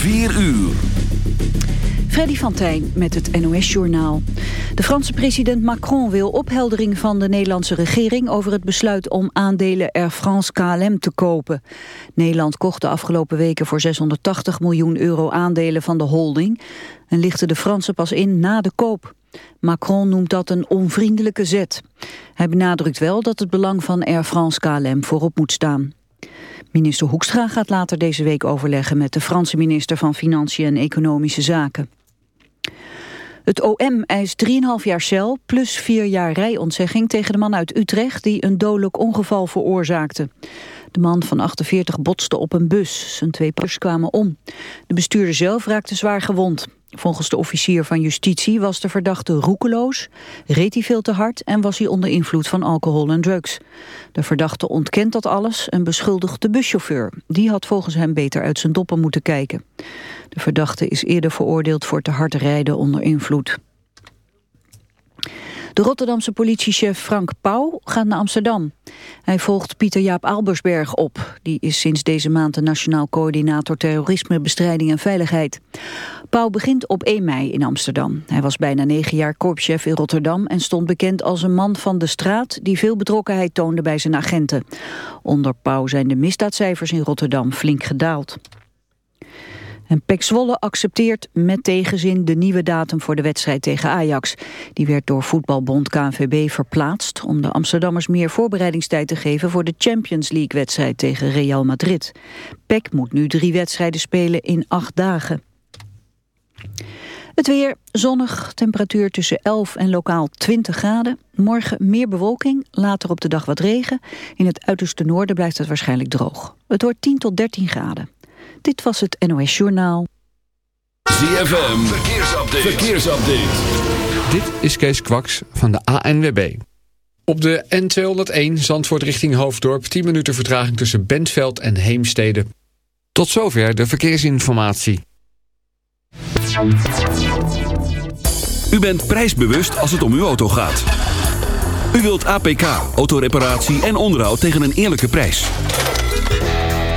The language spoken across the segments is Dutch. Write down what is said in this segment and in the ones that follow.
4 uur. Freddy van Tijn met het NOS-journaal. De Franse president Macron wil opheldering van de Nederlandse regering... over het besluit om aandelen Air France KLM te kopen. Nederland kocht de afgelopen weken voor 680 miljoen euro aandelen van de holding... en lichtte de Fransen pas in na de koop. Macron noemt dat een onvriendelijke zet. Hij benadrukt wel dat het belang van Air France KLM voorop moet staan. Minister Hoekstra gaat later deze week overleggen met de Franse minister van Financiën en Economische Zaken. Het OM eist 3,5 jaar cel plus 4 jaar rijontzegging tegen de man uit Utrecht die een dodelijk ongeval veroorzaakte. De man van 48 botste op een bus. Zijn twee pers kwamen om. De bestuurder zelf raakte zwaar gewond. Volgens de officier van justitie was de verdachte roekeloos, reed hij veel te hard en was hij onder invloed van alcohol en drugs. De verdachte ontkent dat alles en beschuldigt de buschauffeur. Die had volgens hem beter uit zijn doppen moeten kijken. De verdachte is eerder veroordeeld voor te hard rijden onder invloed. De Rotterdamse politiechef Frank Pauw gaat naar Amsterdam. Hij volgt Pieter Jaap Albersberg op. Die is sinds deze maand de Nationaal Coördinator Terrorisme, Bestrijding en Veiligheid. Pauw begint op 1 mei in Amsterdam. Hij was bijna negen jaar korpschef in Rotterdam... en stond bekend als een man van de straat... die veel betrokkenheid toonde bij zijn agenten. Onder Pauw zijn de misdaadcijfers in Rotterdam flink gedaald. En Pek Zwolle accepteert met tegenzin de nieuwe datum voor de wedstrijd tegen Ajax. Die werd door voetbalbond KNVB verplaatst om de Amsterdammers meer voorbereidingstijd te geven voor de Champions League wedstrijd tegen Real Madrid. Pek moet nu drie wedstrijden spelen in acht dagen. Het weer zonnig, temperatuur tussen 11 en lokaal 20 graden. Morgen meer bewolking, later op de dag wat regen. In het uiterste noorden blijft het waarschijnlijk droog. Het wordt 10 tot 13 graden. Dit was het NOS Journaal. ZFM, verkeersupdate. verkeersupdate. Dit is Kees Kwaks van de ANWB. Op de N201 Zandvoort richting Hoofddorp 10 minuten vertraging tussen Bentveld en Heemstede. Tot zover de verkeersinformatie. U bent prijsbewust als het om uw auto gaat. U wilt APK, autoreparatie en onderhoud tegen een eerlijke prijs.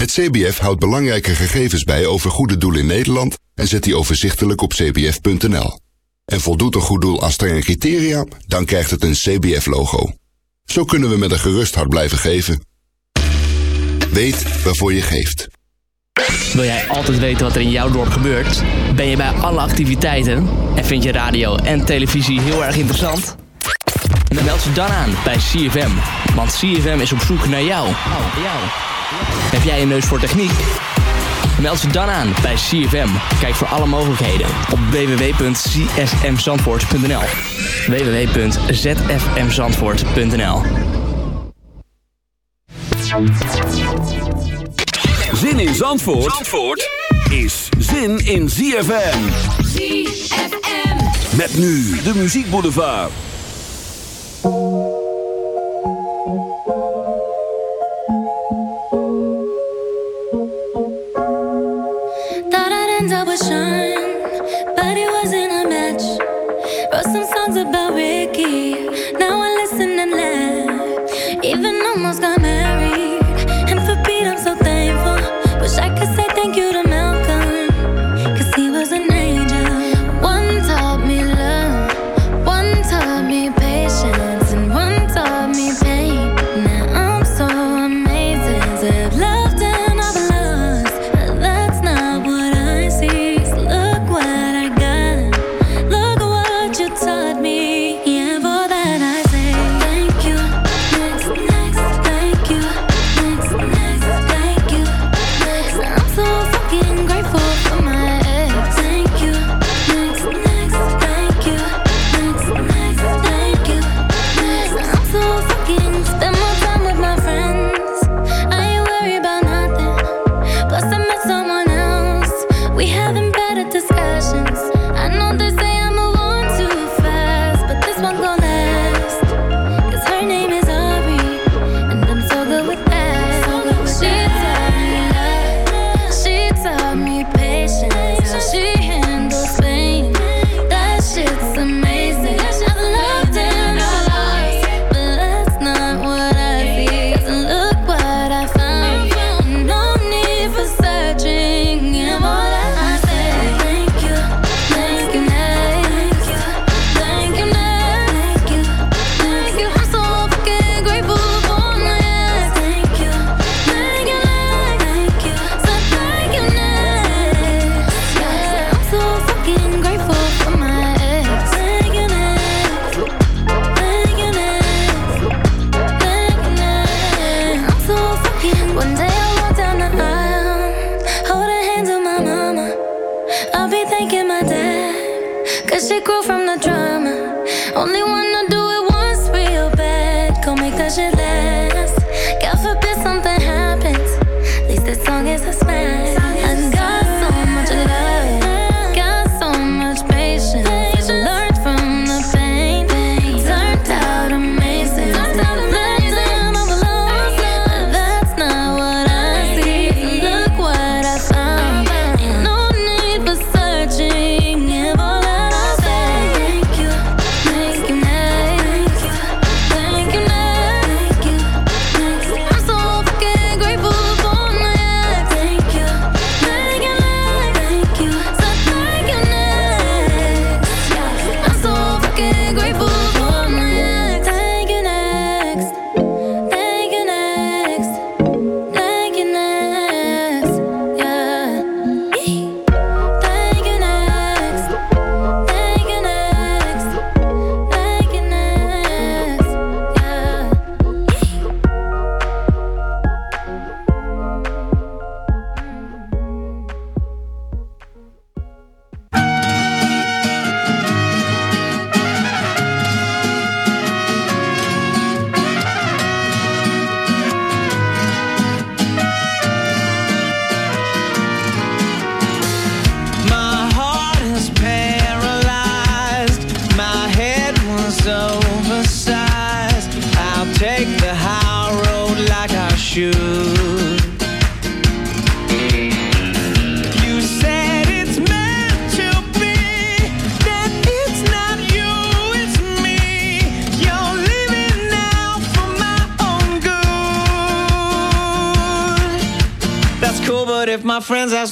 Het CBF houdt belangrijke gegevens bij over goede doelen in Nederland en zet die overzichtelijk op cbf.nl. En voldoet een goed doel aan strenge criteria, dan krijgt het een CBF-logo. Zo kunnen we met een gerust hart blijven geven. Weet waarvoor je geeft. Wil jij altijd weten wat er in jouw dorp gebeurt? Ben je bij alle activiteiten? En vind je radio en televisie heel erg interessant? Dan meld je dan aan bij CFM. Want CFM is op zoek naar jou. Heb jij een neus voor techniek? Meld je dan aan bij CFM. Kijk voor alle mogelijkheden op www.csmzandvoort.nl www.zfmzandvoort.nl Zin in Zandvoort, Zandvoort is zin in ZFM. ZFM. Met nu de Muziek Boulevard. ocean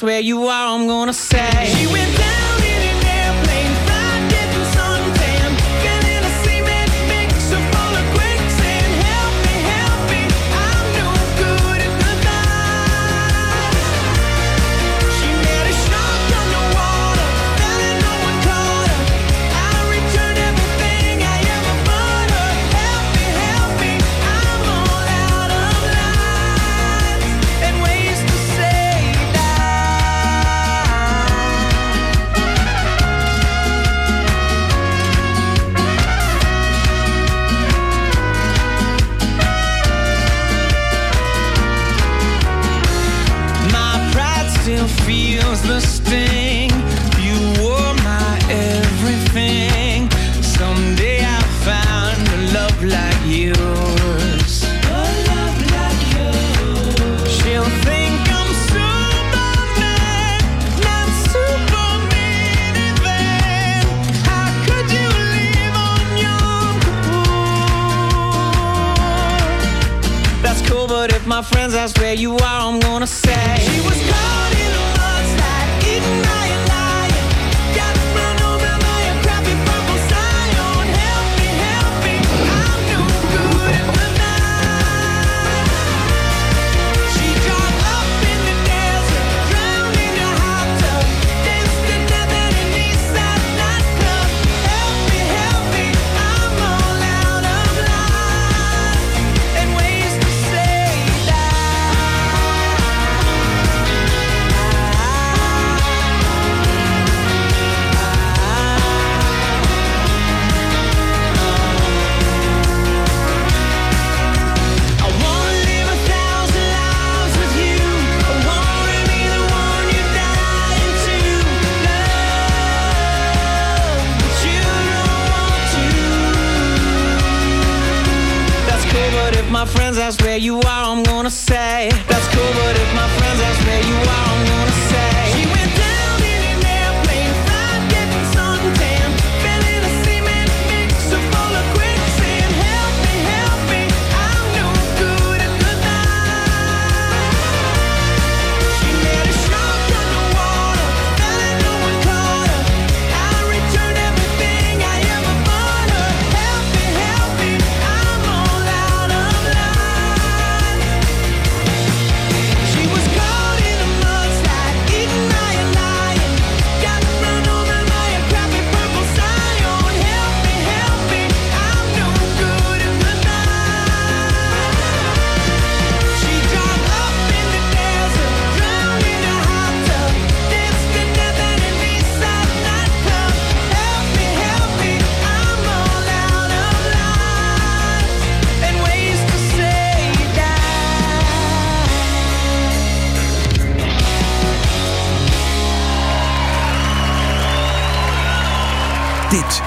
where you are,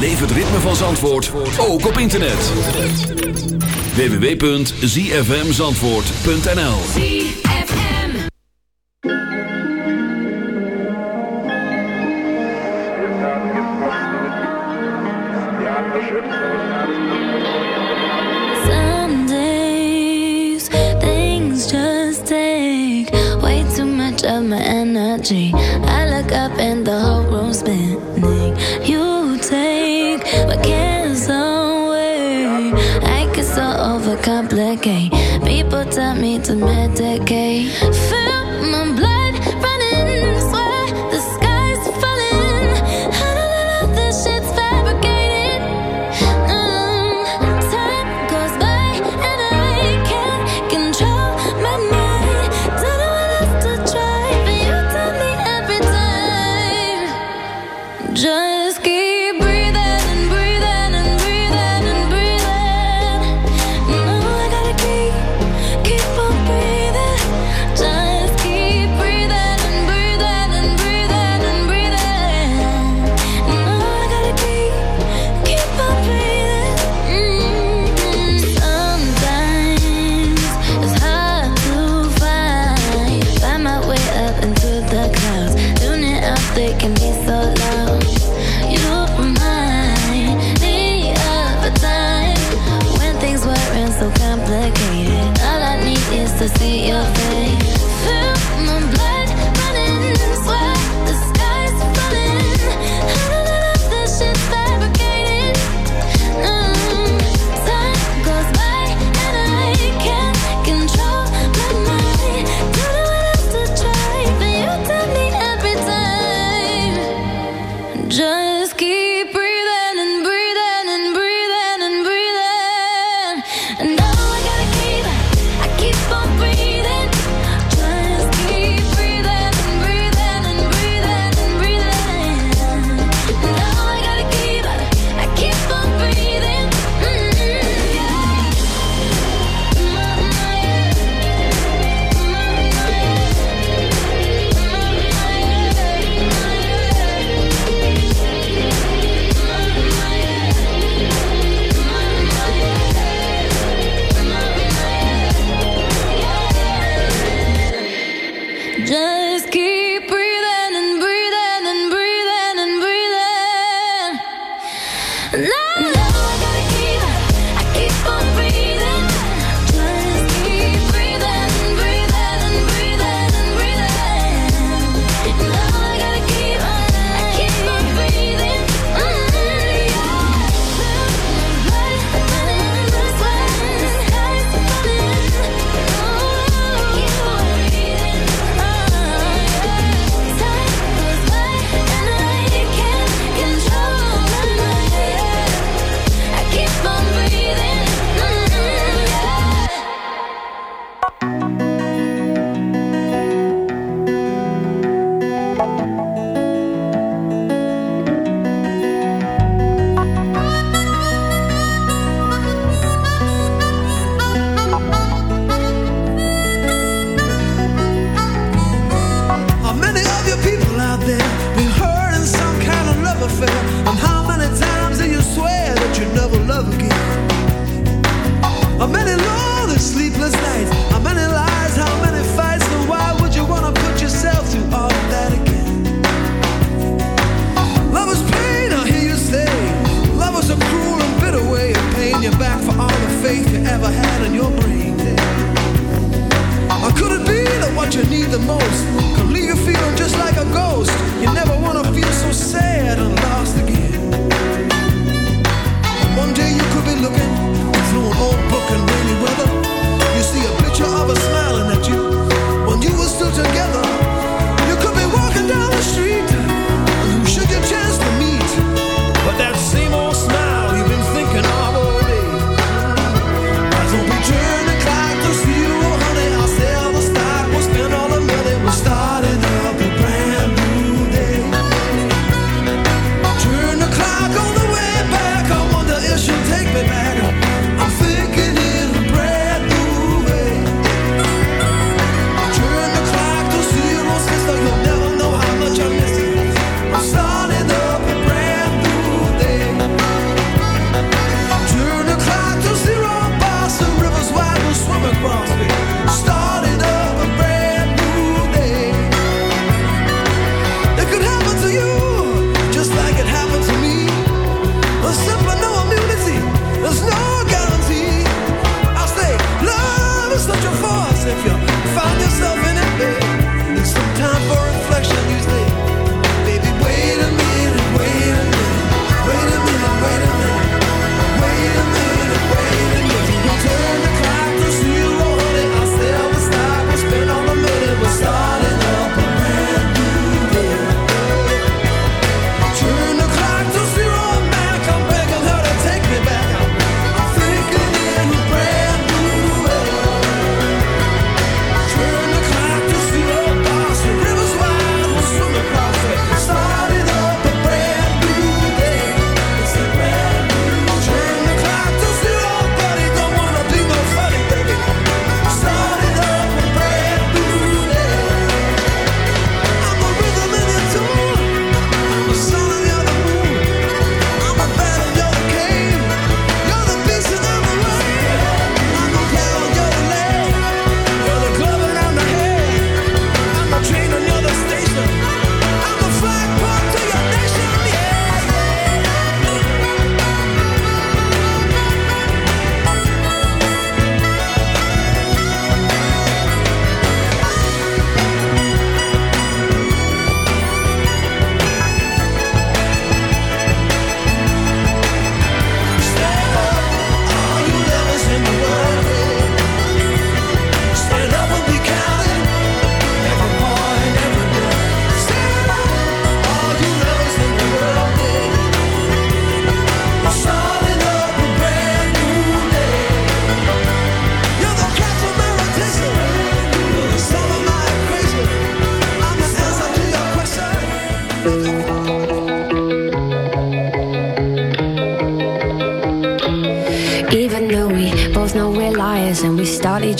Beleef het ritme van Zandvoort ook op internet. www.zfmzandvoort.nl energy. I up in the People tell me to medicate. Feel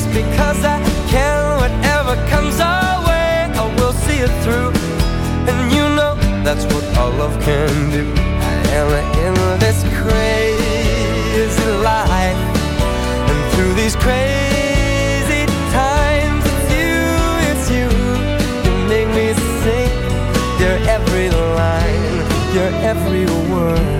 just because I can. Whatever comes our way, I will see it through, and you know that's what our love can do. And in this crazy life, and through these crazy times, it's you, it's you. You make me sing your every line, your every word,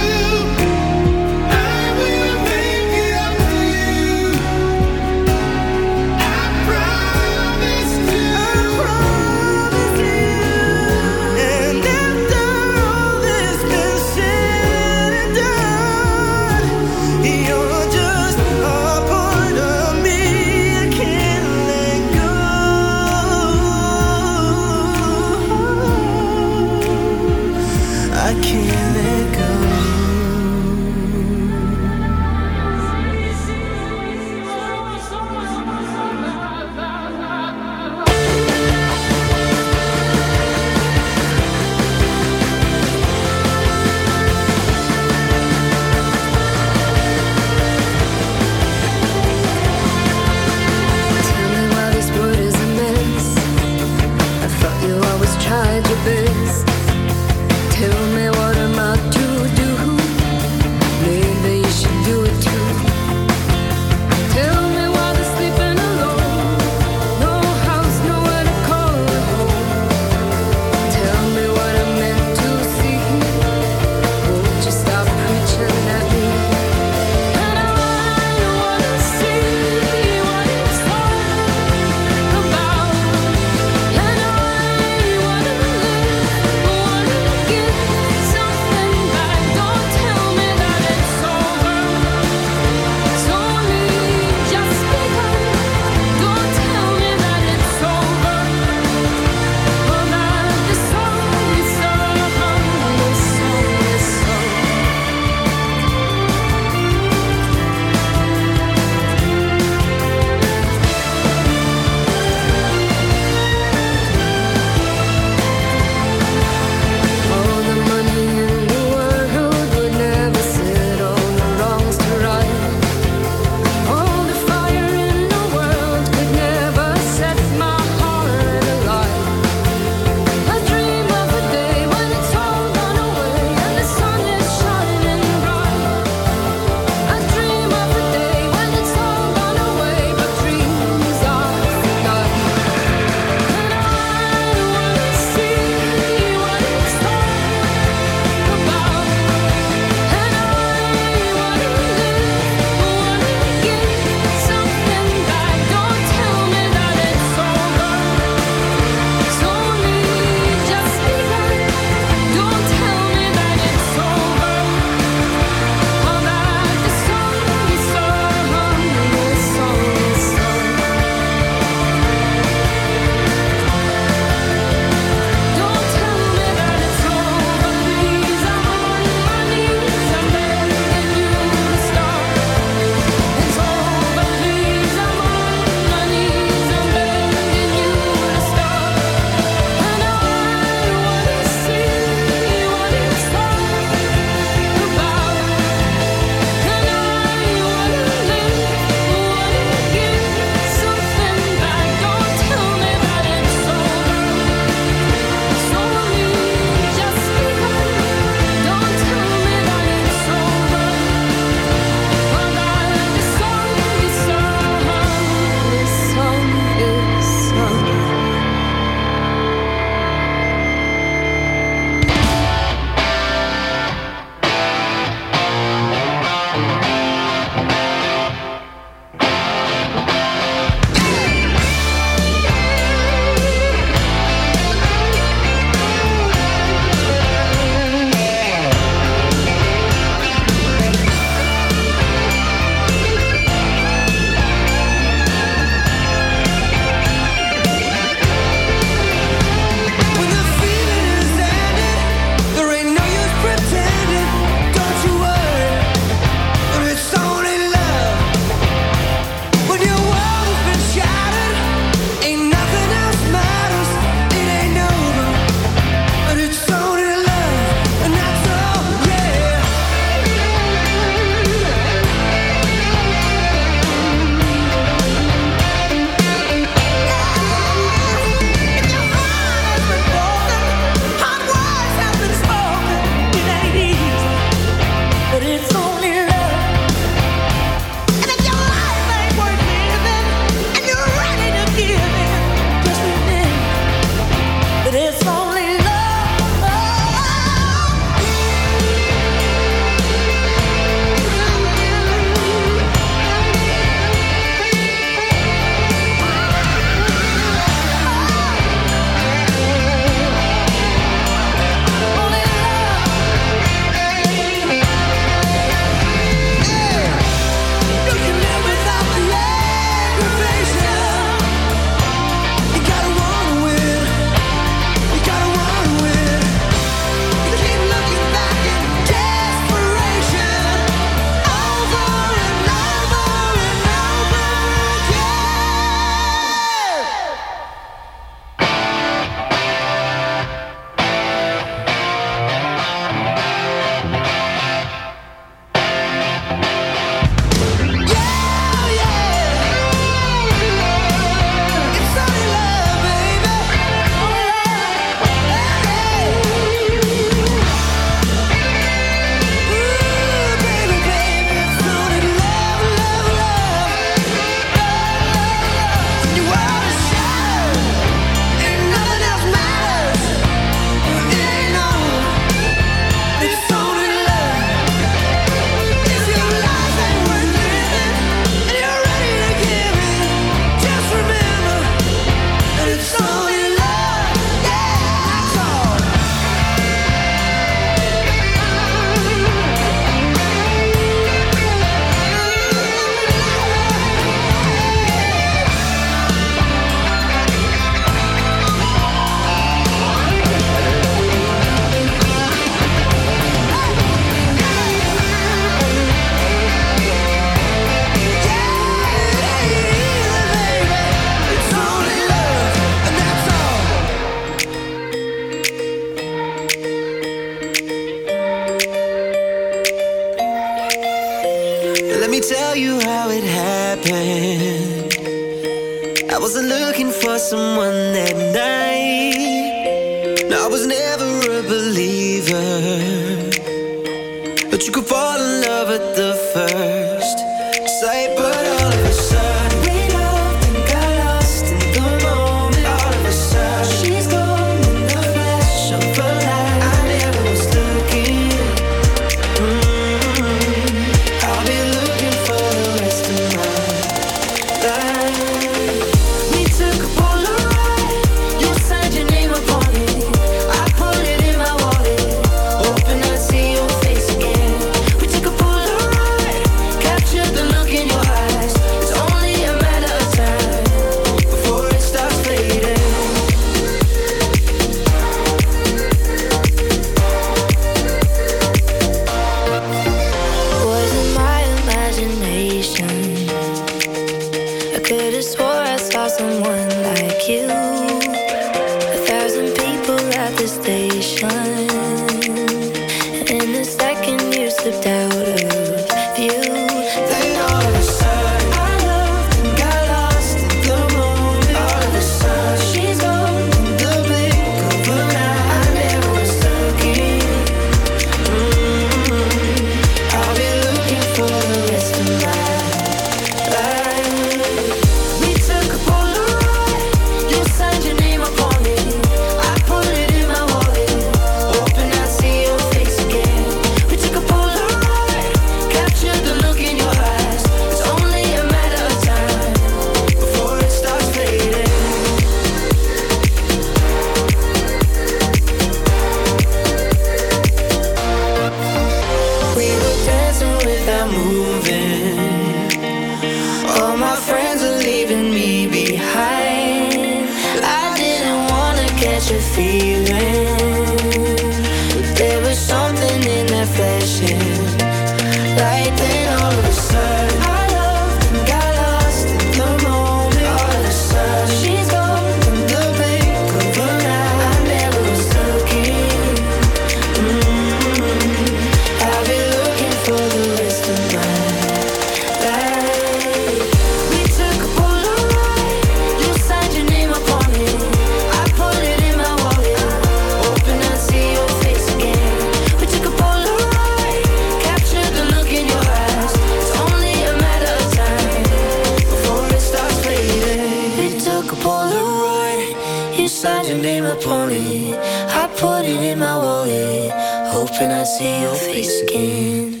I put it in my wallet, hoping I see your face again.